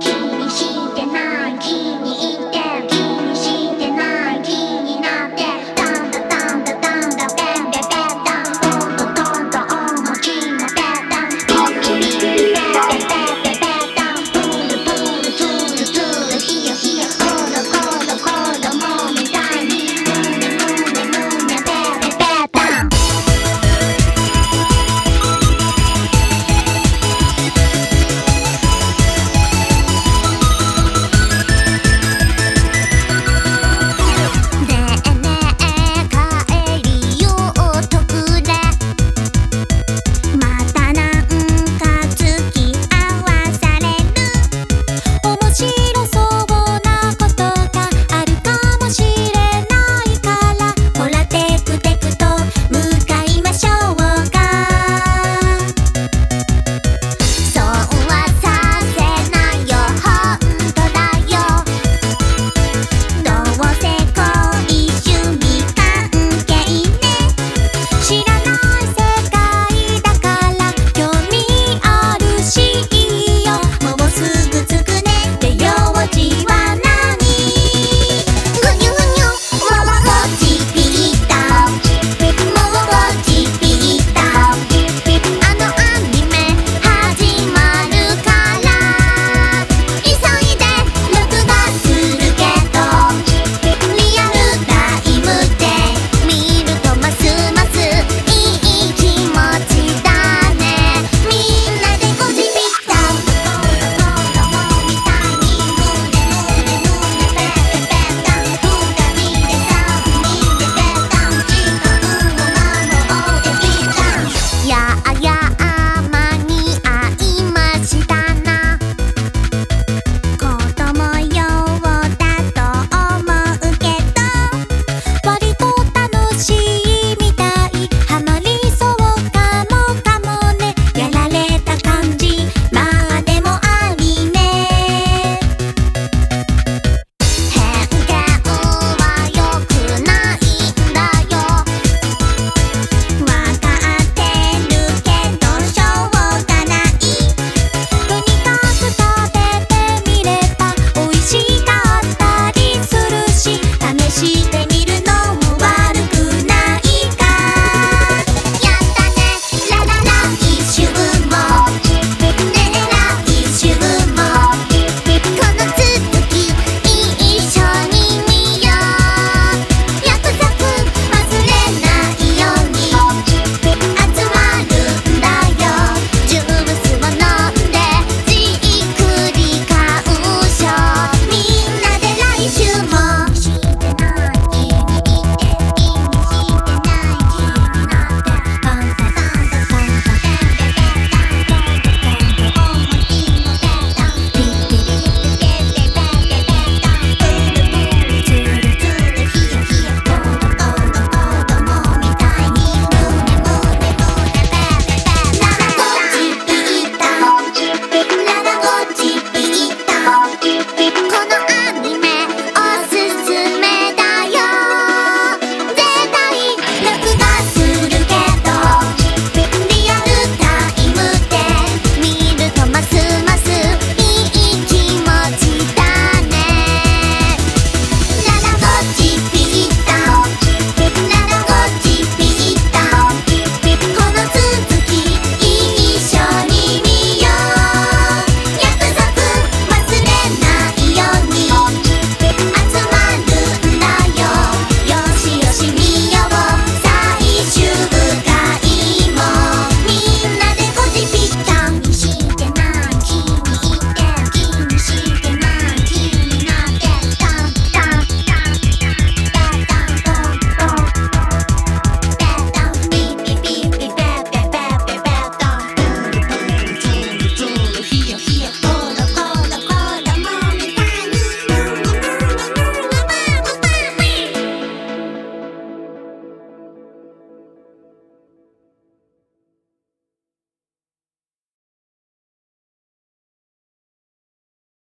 気にしてない気に入って